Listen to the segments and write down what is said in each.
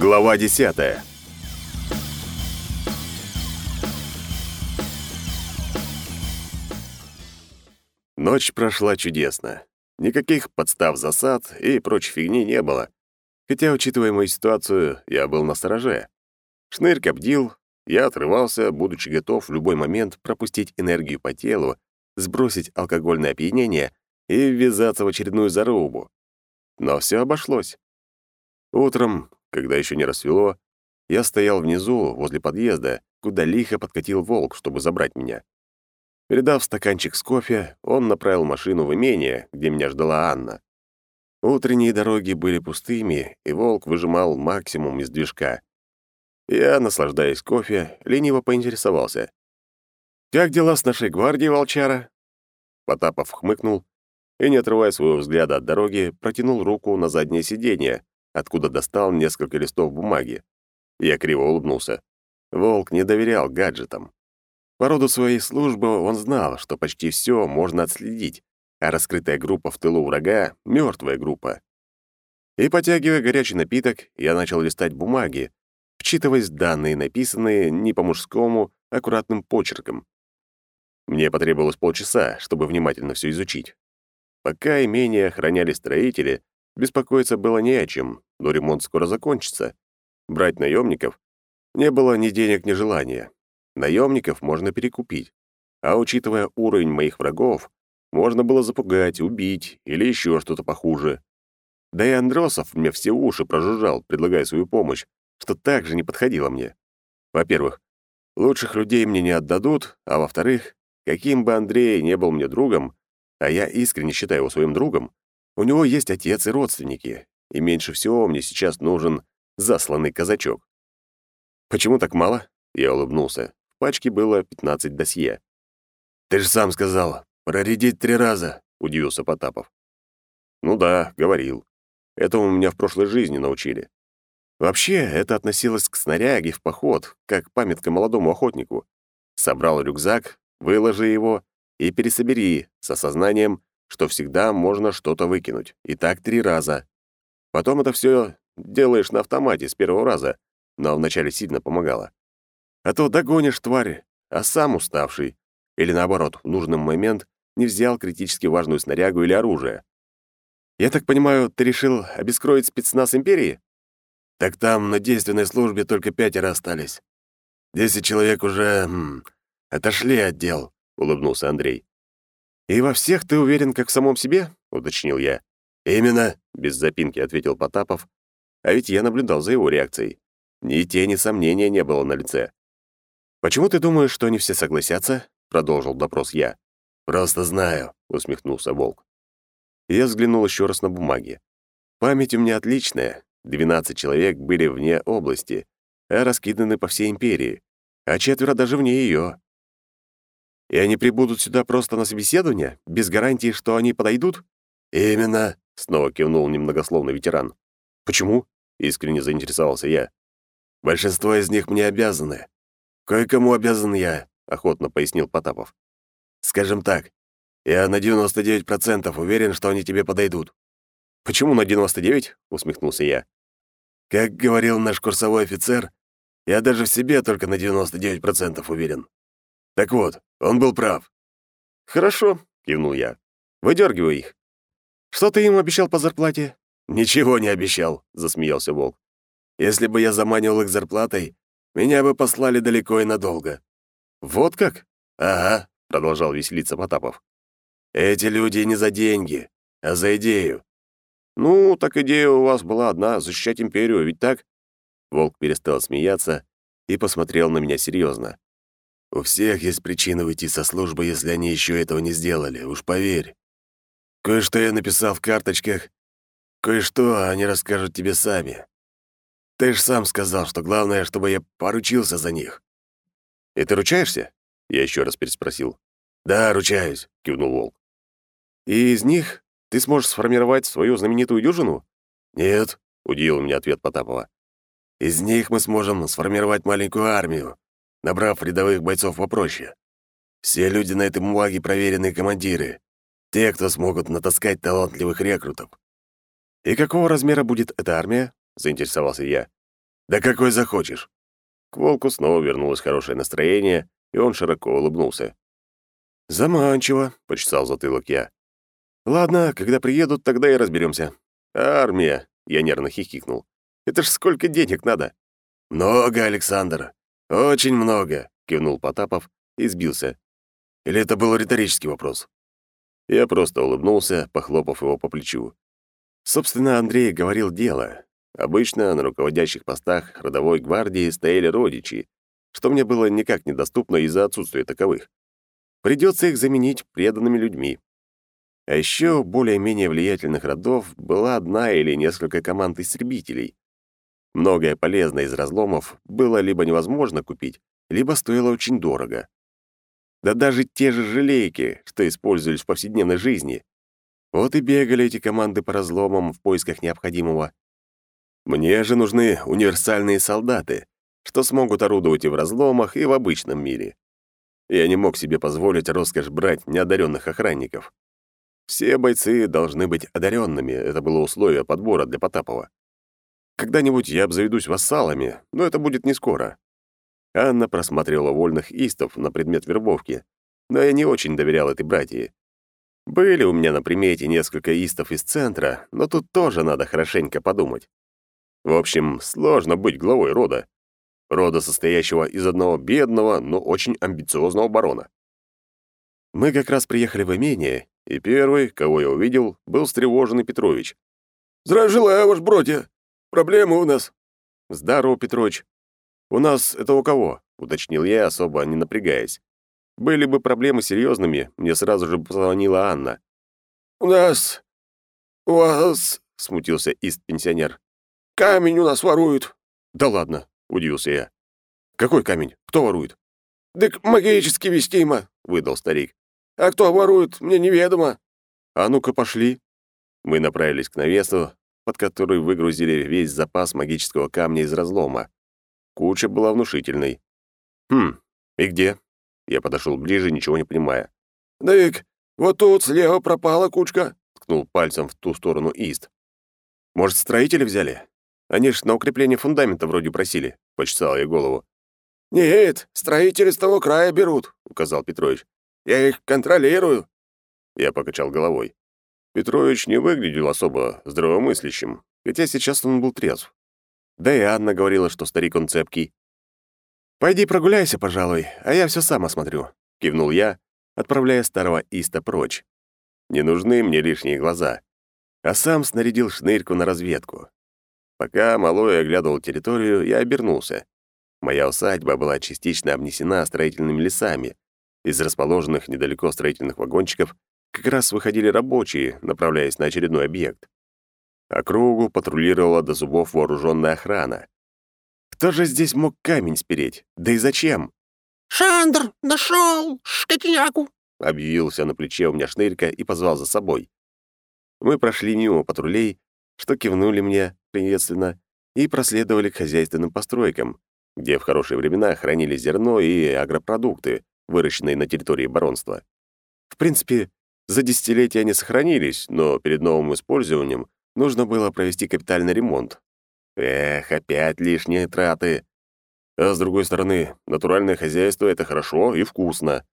Глава 10. Ночь прошла чудесно. Никаких подстав засад и прочей фигни не было. Хотя, учитывая мою ситуацию, я был на стороже. Шнырь бдил, я отрывался, будучи готов в любой момент пропустить энергию по телу, сбросить алкогольное опьянение и ввязаться в очередную зарубу. Но все обошлось. Утром когда еще не рассвело, я стоял внизу, возле подъезда, куда лихо подкатил волк, чтобы забрать меня. Передав стаканчик с кофе, он направил машину в имение, где меня ждала Анна. Утренние дороги были пустыми, и волк выжимал максимум из движка. Я, наслаждаясь кофе, лениво поинтересовался. «Как дела с нашей гвардией, волчара?» Потапов хмыкнул и, не отрывая своего взгляда от дороги, протянул руку на заднее сиденье, откуда достал несколько листов бумаги. Я криво улыбнулся. Волк не доверял гаджетам. По роду своей службы он знал, что почти все можно отследить, а раскрытая группа в тылу врага — мертвая группа. И, потягивая горячий напиток, я начал листать бумаги, вчитываясь в данные, написанные не по-мужскому, аккуратным почерком. Мне потребовалось полчаса, чтобы внимательно все изучить. Пока имение охраняли строители, Беспокоиться было не о чем, но ремонт скоро закончится. Брать наемников не было ни денег, ни желания. Наемников можно перекупить. А учитывая уровень моих врагов, можно было запугать, убить или еще что-то похуже. Да и Андросов мне все уши прожужжал, предлагая свою помощь, что также не подходило мне. Во-первых, лучших людей мне не отдадут, а во-вторых, каким бы Андрей не был мне другом, а я искренне считаю его своим другом, у него есть отец и родственники, и меньше всего мне сейчас нужен засланный казачок. «Почему так мало?» — я улыбнулся. В пачке было 15 досье. «Ты же сам сказал, проредить три раза», — удивился Потапов. «Ну да, говорил. Этому меня в прошлой жизни научили. Вообще, это относилось к снаряге в поход, как памятка молодому охотнику. Собрал рюкзак, выложи его и пересобери с осознанием, что всегда можно что-то выкинуть. И так три раза. Потом это все делаешь на автомате с первого раза, но вначале сильно помогало. А то догонишь тварь, а сам уставший. Или наоборот, в нужный момент не взял критически важную снарягу или оружие. Я так понимаю, ты решил обескроить спецназ Империи? Так там на действенной службе только пятеро остались. Десять человек уже м, отошли от дел, — улыбнулся Андрей. «И во всех ты уверен, как в самом себе?» — уточнил я. «Именно», — без запинки ответил Потапов. А ведь я наблюдал за его реакцией. Ни тени сомнения не было на лице. «Почему ты думаешь, что они все согласятся?» — продолжил допрос я. «Просто знаю», — усмехнулся Волк. Я взглянул еще раз на бумаги. Память у меня отличная. Двенадцать человек были вне области, а раскиданы по всей империи, а четверо даже вне ее. И они прибудут сюда просто на собеседование, без гарантии, что они подойдут? Именно, снова кивнул немногословный ветеран. Почему? искренне заинтересовался я. Большинство из них мне обязаны. Кое-кому обязан я, охотно пояснил Потапов. Скажем так, я на 99% уверен, что они тебе подойдут. Почему на 99? усмехнулся я. Как говорил наш курсовой офицер, я даже в себе только на 99% уверен. Так вот, он был прав. «Хорошо», — кивнул я. «Выдергивай их». «Что ты им обещал по зарплате?» «Ничего не обещал», — засмеялся Волк. «Если бы я заманивал их зарплатой, меня бы послали далеко и надолго». «Вот как?» «Ага», — продолжал веселиться Потапов. «Эти люди не за деньги, а за идею». «Ну, так идея у вас была одна — защищать империю, ведь так?» Волк перестал смеяться и посмотрел на меня серьезно. У всех есть причина уйти со службы, если они еще этого не сделали, уж поверь. Кое-что я написал в карточках, кое-что они расскажут тебе сами. Ты ж сам сказал, что главное, чтобы я поручился за них. И ты ручаешься? Я еще раз переспросил. Да, ручаюсь, кивнул Волк. И из них ты сможешь сформировать свою знаменитую дюжину? Нет, удивил меня ответ Потапова. Из них мы сможем сформировать маленькую армию, набрав рядовых бойцов попроще. Все люди на этой бумаге проверенные командиры, те, кто смогут натаскать талантливых рекрутов. «И какого размера будет эта армия?» — заинтересовался я. «Да какой захочешь!» К волку снова вернулось хорошее настроение, и он широко улыбнулся. «Заманчиво», — почесал затылок я. «Ладно, когда приедут, тогда и разберемся. армия!» — я нервно хихикнул. «Это ж сколько денег надо!» «Много, Александр, очень много!» — кивнул Потапов и сбился. «Или это был риторический вопрос?» Я просто улыбнулся, похлопав его по плечу. Собственно, Андрей говорил дело. Обычно на руководящих постах родовой гвардии стояли родичи, что мне было никак недоступно из-за отсутствия таковых. Придется их заменить преданными людьми. А еще более-менее влиятельных родов была одна или несколько команд истребителей. Многое полезное из разломов было либо невозможно купить, либо стоило очень дорого. Да даже те же желейки, что использовались в повседневной жизни. Вот и бегали эти команды по разломам в поисках необходимого. Мне же нужны универсальные солдаты, что смогут орудовать и в разломах, и в обычном мире. Я не мог себе позволить роскошь брать неодаренных охранников. Все бойцы должны быть одаренными, это было условие подбора для Потапова. Когда-нибудь я обзаведусь вассалами, но это будет не скоро. Анна просматривала вольных истов на предмет вербовки, но я не очень доверял этой братье. Были у меня на примете несколько истов из центра, но тут тоже надо хорошенько подумать. В общем, сложно быть главой рода. Рода, состоящего из одного бедного, но очень амбициозного барона. Мы как раз приехали в имение, и первый, кого я увидел, был встревоженный Петрович. «Здравия желаю, ваш бродя! Проблемы у нас!» «Здорово, Петрович. У нас это у кого?» — уточнил я, особо не напрягаясь. Были бы проблемы серьезными, мне сразу же позвонила Анна. «У нас... у вас...» — смутился ист-пенсионер. Камень у нас воруют». «Да ладно», — удивился я. «Какой камень? Кто ворует?» «Дык магически вестимо», — выдал старик. «А кто ворует, мне неведомо». «А ну-ка, пошли». Мы направились к навесу, под который выгрузили весь запас магического камня из разлома. Куча была внушительной. «Хм, и где?» Я подошел ближе, ничего не понимая. «Дык, вот тут слева пропала кучка», — ткнул пальцем в ту сторону Ист. «Может, строители взяли? Они ж на укрепление фундамента вроде просили», — почесал я голову. «Нет, строители с того края берут», — указал Петрович. «Я их контролирую». Я покачал головой. Петрович не выглядел особо здравомыслящим, хотя сейчас он был трезв. Да и Анна говорила, что старик он цепкий. «Пойди прогуляйся, пожалуй, а я все сам осмотрю», — кивнул я, отправляя старого Иста прочь. «Не нужны мне лишние глаза». А сам снарядил шнырьку на разведку. Пока малой оглядывал территорию, я обернулся. Моя усадьба была частично обнесена строительными лесами. Из расположенных недалеко строительных вагончиков как раз выходили рабочие, направляясь на очередной объект. Округу патрулировала до зубов вооруженная охрана. Кто же здесь мог камень спереть? Да и зачем? «Шандр, нашел шкатняку!» Объявился на плече у меня шнырька и позвал за собой. Мы прошли мимо патрулей, что кивнули мне приветственно и проследовали к хозяйственным постройкам, где в хорошие времена хранили зерно и агропродукты, выращенные на территории баронства. В принципе, за десятилетия они сохранились, но перед новым использованием нужно было провести капитальный ремонт. Эх, опять лишние траты. А с другой стороны, натуральное хозяйство — это хорошо и вкусно.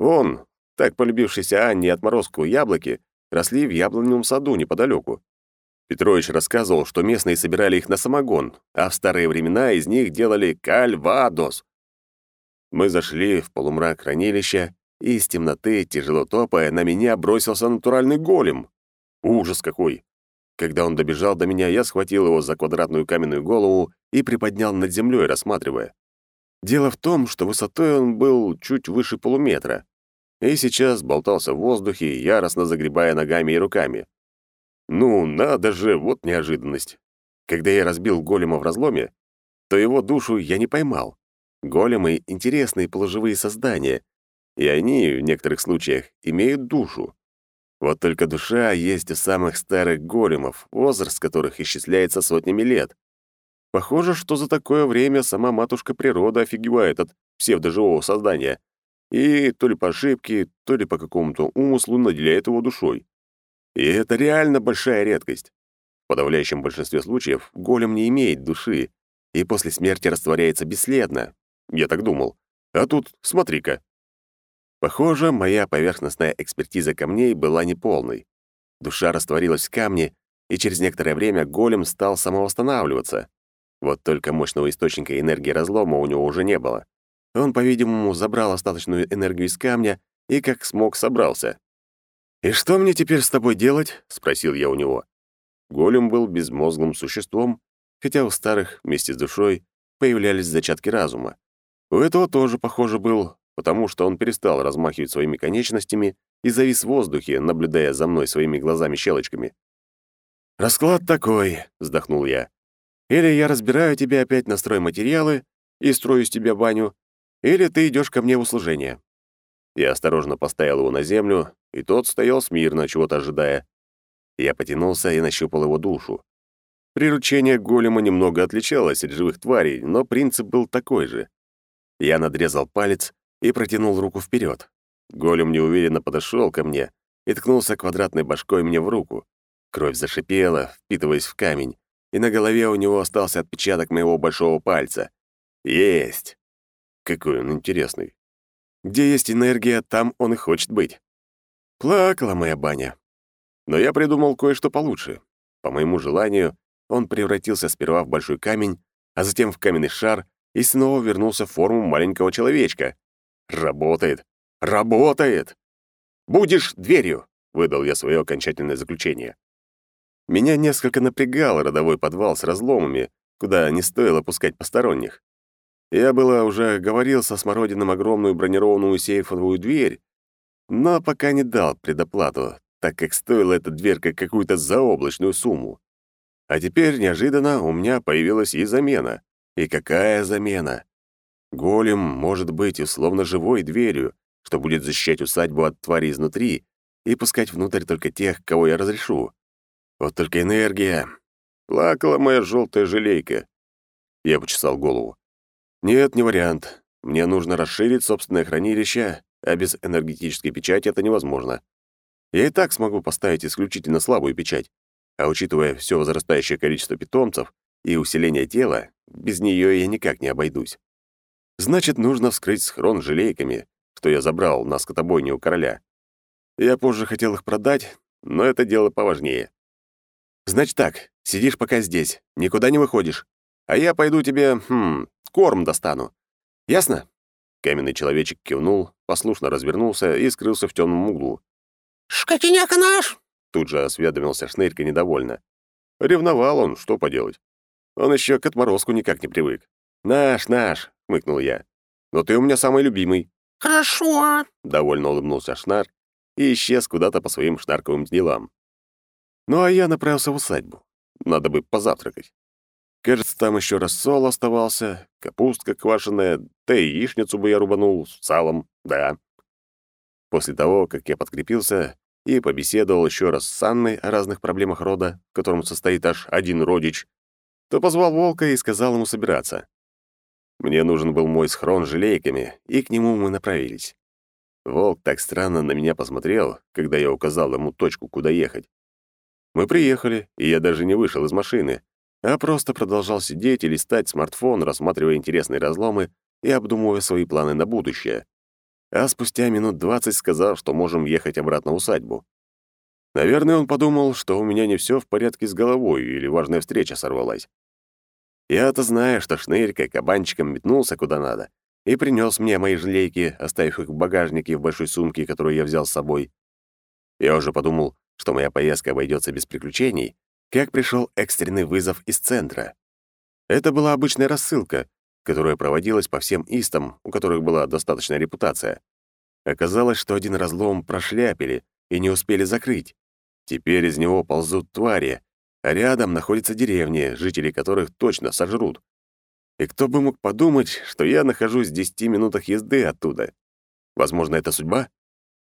Вон, так полюбившиеся Анне отморозку яблоки росли в яблоневом саду неподалеку. Петрович рассказывал, что местные собирали их на самогон, а в старые времена из них делали кальвадос. Мы зашли в полумрак хранилища, и из темноты, тяжело топая, на меня бросился натуральный голем. Ужас какой! Когда он добежал до меня, я схватил его за квадратную каменную голову и приподнял над землей, рассматривая. Дело в том, что высотой он был чуть выше полуметра, и сейчас болтался в воздухе, яростно загребая ногами и руками. Ну, надо же, вот неожиданность. Когда я разбил голема в разломе, то его душу я не поймал. Големы — интересные полуживые создания, и они, в некоторых случаях, имеют душу. Вот только душа есть у самых старых големов, возраст которых исчисляется сотнями лет. Похоже, что за такое время сама матушка природа офигевает от псевдоживого создания и то ли по ошибке, то ли по какому-то умыслу наделяет его душой. И это реально большая редкость. В подавляющем большинстве случаев голем не имеет души, и после смерти растворяется бесследно. Я так думал. А тут, смотри-ка. Похоже, моя поверхностная экспертиза камней была неполной. Душа растворилась в камне, и через некоторое время голем стал самовосстанавливаться. Вот только мощного источника энергии разлома у него уже не было. Он, по-видимому, забрал остаточную энергию из камня и как смог собрался. «И что мне теперь с тобой делать?» — спросил я у него. Голем был безмозглым существом, хотя у старых вместе с душой появлялись зачатки разума. У этого тоже, похоже, был, потому что он перестал размахивать своими конечностями и завис в воздухе, наблюдая за мной своими глазами-щелочками. «Расклад такой», — вздохнул я. «Или я разбираю тебе опять на стройматериалы и строю из тебя баню, или ты идешь ко мне в услужение». Я осторожно поставил его на землю, и тот стоял смирно, чего-то ожидая. Я потянулся и нащупал его душу. Приручение голема немного отличалось от живых тварей, но принцип был такой же. Я надрезал палец и протянул руку вперед. Голем неуверенно подошел ко мне и ткнулся квадратной башкой мне в руку. Кровь зашипела, впитываясь в камень, и на голове у него остался отпечаток моего большого пальца. Есть! Какой он интересный. Где есть энергия, там он и хочет быть. Плакала моя баня. Но я придумал кое-что получше. По моему желанию, он превратился сперва в большой камень, а затем в каменный шар и снова вернулся в форму маленького человечка. Работает! Работает! «Будешь дверью!» — выдал я свое окончательное заключение. Меня несколько напрягал родовой подвал с разломами, куда не стоило пускать посторонних. Я было уже говорил со Смородином огромную бронированную сейфовую дверь, но пока не дал предоплату, так как стоила эта дверка какую-то заоблачную сумму. А теперь неожиданно у меня появилась и замена. И какая замена? Голем может быть условно живой дверью, что будет защищать усадьбу от твари изнутри и пускать внутрь только тех, кого я разрешу. Вот только энергия. Плакала моя желтая желейка. Я почесал голову. Нет, не вариант. Мне нужно расширить собственное хранилище, а без энергетической печати это невозможно. Я и так смогу поставить исключительно слабую печать. А учитывая все возрастающее количество питомцев и усиление тела, без нее я никак не обойдусь. Значит, нужно вскрыть схрон с желейками, что я забрал на скотобойне у короля. Я позже хотел их продать, но это дело поважнее. Значит так, сидишь пока здесь, никуда не выходишь, а я пойду тебе, хм, корм достану. Ясно? Каменный человечек кивнул, послушно развернулся и скрылся в темном углу. «Шкотиняка наш!» Тут же осведомился Шнырька недовольно. Ревновал он, что поделать. Он еще к отморозку никак не привык. «Наш, наш!» — хмыкнул я. «Но ты у меня самый любимый». «Хорошо!» — довольно улыбнулся Шнар и исчез куда-то по своим шнарковым делам. Ну а я направился в усадьбу. Надо бы позавтракать. Кажется, там еще рассол оставался, капустка квашеная, да и яичницу бы я рубанул с салом, да. После того, как я подкрепился, и побеседовал еще раз с Анной о разных проблемах рода, в котором состоит аж один родич, то позвал волка и сказал ему собираться. Мне нужен был мой схрон с желейками, и к нему мы направились. Волк так странно на меня посмотрел, когда я указал ему точку, куда ехать. Мы приехали, и я даже не вышел из машины, а просто продолжал сидеть и листать смартфон, рассматривая интересные разломы и обдумывая свои планы на будущее а спустя минут двадцать сказал, что можем ехать обратно в усадьбу. Наверное, он подумал, что у меня не все в порядке с головой или важная встреча сорвалась. Я-то знаю, что шнырька кабанчиком метнулся куда надо и принес мне мои желейки, оставив их в багажнике в большой сумке, которую я взял с собой. Я уже подумал, что моя поездка обойдется без приключений, как пришел экстренный вызов из центра. Это была обычная рассылка, которая проводилась по всем истам, у которых была достаточная репутация. Оказалось, что один разлом прошляпили и не успели закрыть. Теперь из него ползут твари, а рядом находятся деревни, жители которых точно сожрут. И кто бы мог подумать, что я нахожусь в десяти минутах езды оттуда? Возможно, это судьба?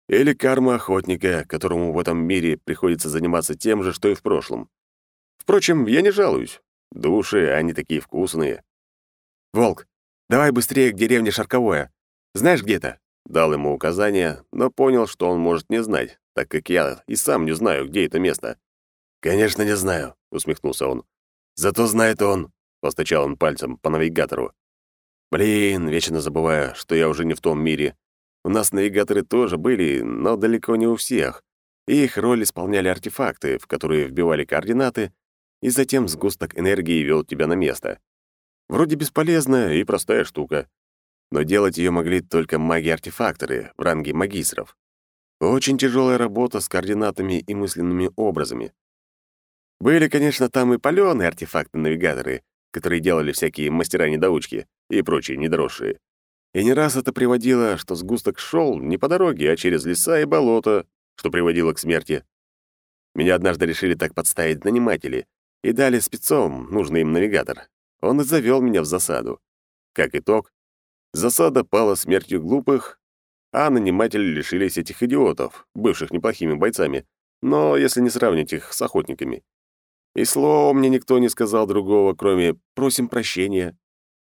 Или карма охотника, которому в этом мире приходится заниматься тем же, что и в прошлом? Впрочем, я не жалуюсь. Души, они такие вкусные. «Волк, давай быстрее к деревне Шарковое. Знаешь, где это?» Дал ему указание, но понял, что он может не знать, так как я и сам не знаю, где это место. «Конечно, не знаю», — усмехнулся он. «Зато знает он. — постучал он пальцем по навигатору. «Блин, вечно забываю, что я уже не в том мире. У нас навигаторы тоже были, но далеко не у всех. Их роль исполняли артефакты, в которые вбивали координаты, и затем сгусток энергии вел тебя на место. Вроде бесполезная и простая штука. Но делать ее могли только маги-артефакторы в ранге магистров. Очень тяжелая работа с координатами и мысленными образами. Были, конечно, там и палёные артефакты-навигаторы, которые делали всякие мастера-недоучки и прочие недоросшие. И не раз это приводило, что сгусток шел не по дороге, а через леса и болота, что приводило к смерти. Меня однажды решили так подставить наниматели и дали спецом нужный им навигатор. Он и завел меня в засаду. Как итог, засада пала смертью глупых, а наниматели лишились этих идиотов, бывших неплохими бойцами, но если не сравнить их с охотниками. И слова мне никто не сказал другого, кроме «просим прощения».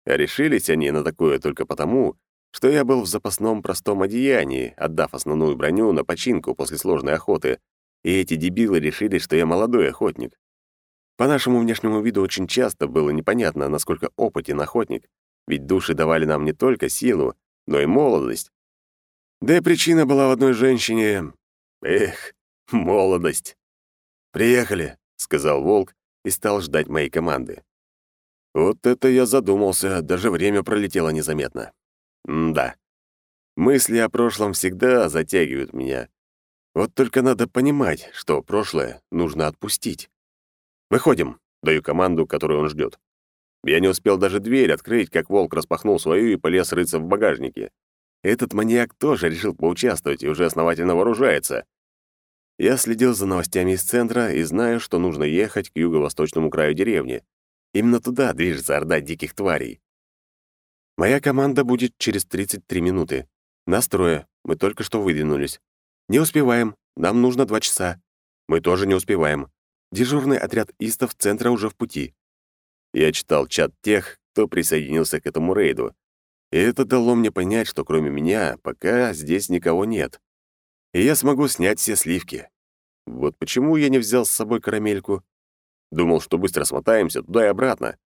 А решились они на такое только потому, что я был в запасном простом одеянии, отдав основную броню на починку после сложной охоты, и эти дебилы решили, что я молодой охотник. По нашему внешнему виду очень часто было непонятно, насколько опытен охотник, ведь души давали нам не только силу, но и молодость. Да и причина была в одной женщине. Эх, молодость. «Приехали», — сказал Волк и стал ждать моей команды. Вот это я задумался, даже время пролетело незаметно. М да. Мысли о прошлом всегда затягивают меня. Вот только надо понимать, что прошлое нужно отпустить. «Выходим», — даю команду, которую он ждет. Я не успел даже дверь открыть, как волк распахнул свою и полез рыться в багажнике. Этот маньяк тоже решил поучаствовать и уже основательно вооружается. Я следил за новостями из центра и знаю, что нужно ехать к юго-восточному краю деревни. Именно туда движется орда диких тварей. Моя команда будет через 33 минуты. Настроя. Мы только что выдвинулись. Не успеваем. Нам нужно два часа. Мы тоже не успеваем. Дежурный отряд истов центра уже в пути. Я читал чат тех, кто присоединился к этому рейду. И это дало мне понять, что кроме меня пока здесь никого нет и я смогу снять все сливки. Вот почему я не взял с собой карамельку. Думал, что быстро смотаемся туда и обратно.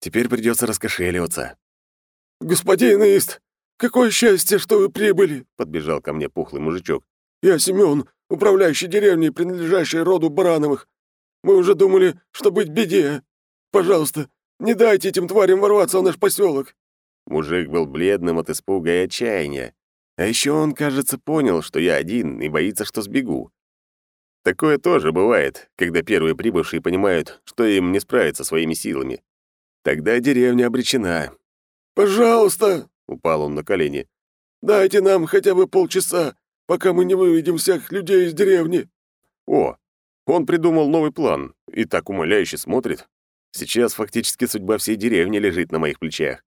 Теперь придется раскошеливаться. «Господин Ист, какое счастье, что вы прибыли!» — подбежал ко мне пухлый мужичок. «Я Семён, управляющий деревней, принадлежащей роду Барановых. Мы уже думали, что быть беде. Пожалуйста, не дайте этим тварям ворваться в наш поселок. Мужик был бледным от испуга и отчаяния. А еще он, кажется, понял, что я один и боится, что сбегу. Такое тоже бывает, когда первые прибывшие понимают, что им не справиться своими силами. Тогда деревня обречена. «Пожалуйста!» — упал он на колени. «Дайте нам хотя бы полчаса, пока мы не выведем всех людей из деревни». О, он придумал новый план и так умоляюще смотрит. Сейчас фактически судьба всей деревни лежит на моих плечах.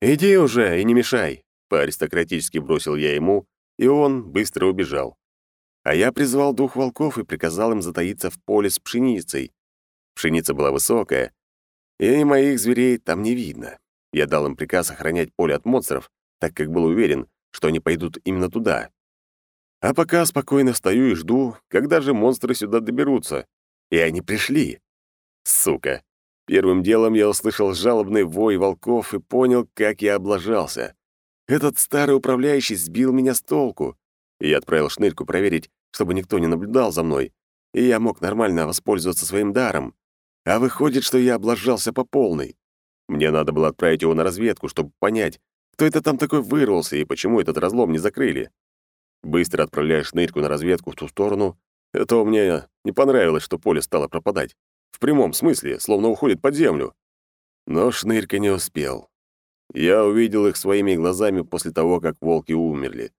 «Иди уже и не мешай», по-аристократически бросил я ему, и он быстро убежал. А я призвал двух волков и приказал им затаиться в поле с пшеницей. Пшеница была высокая, и моих зверей там не видно. Я дал им приказ охранять поле от монстров, так как был уверен, что они пойдут именно туда. А пока спокойно стою и жду, когда же монстры сюда доберутся. И они пришли. Сука. Первым делом я услышал жалобный вой волков и понял, как я облажался. Этот старый управляющий сбил меня с толку. И я отправил шнырьку проверить, чтобы никто не наблюдал за мной, и я мог нормально воспользоваться своим даром. А выходит, что я облажался по полной. Мне надо было отправить его на разведку, чтобы понять, кто это там такой вырвался и почему этот разлом не закрыли. Быстро отправляя шнырьку на разведку в ту сторону, это мне не понравилось, что поле стало пропадать. В прямом смысле, словно уходит под землю. Но шнырька не успел. Я увидел их своими глазами после того, как волки умерли.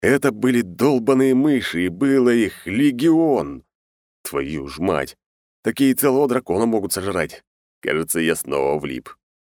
Это были долбаные мыши, и было их легион. Твою ж мать! Такие целого дракона могут сожрать. Кажется, я снова влип.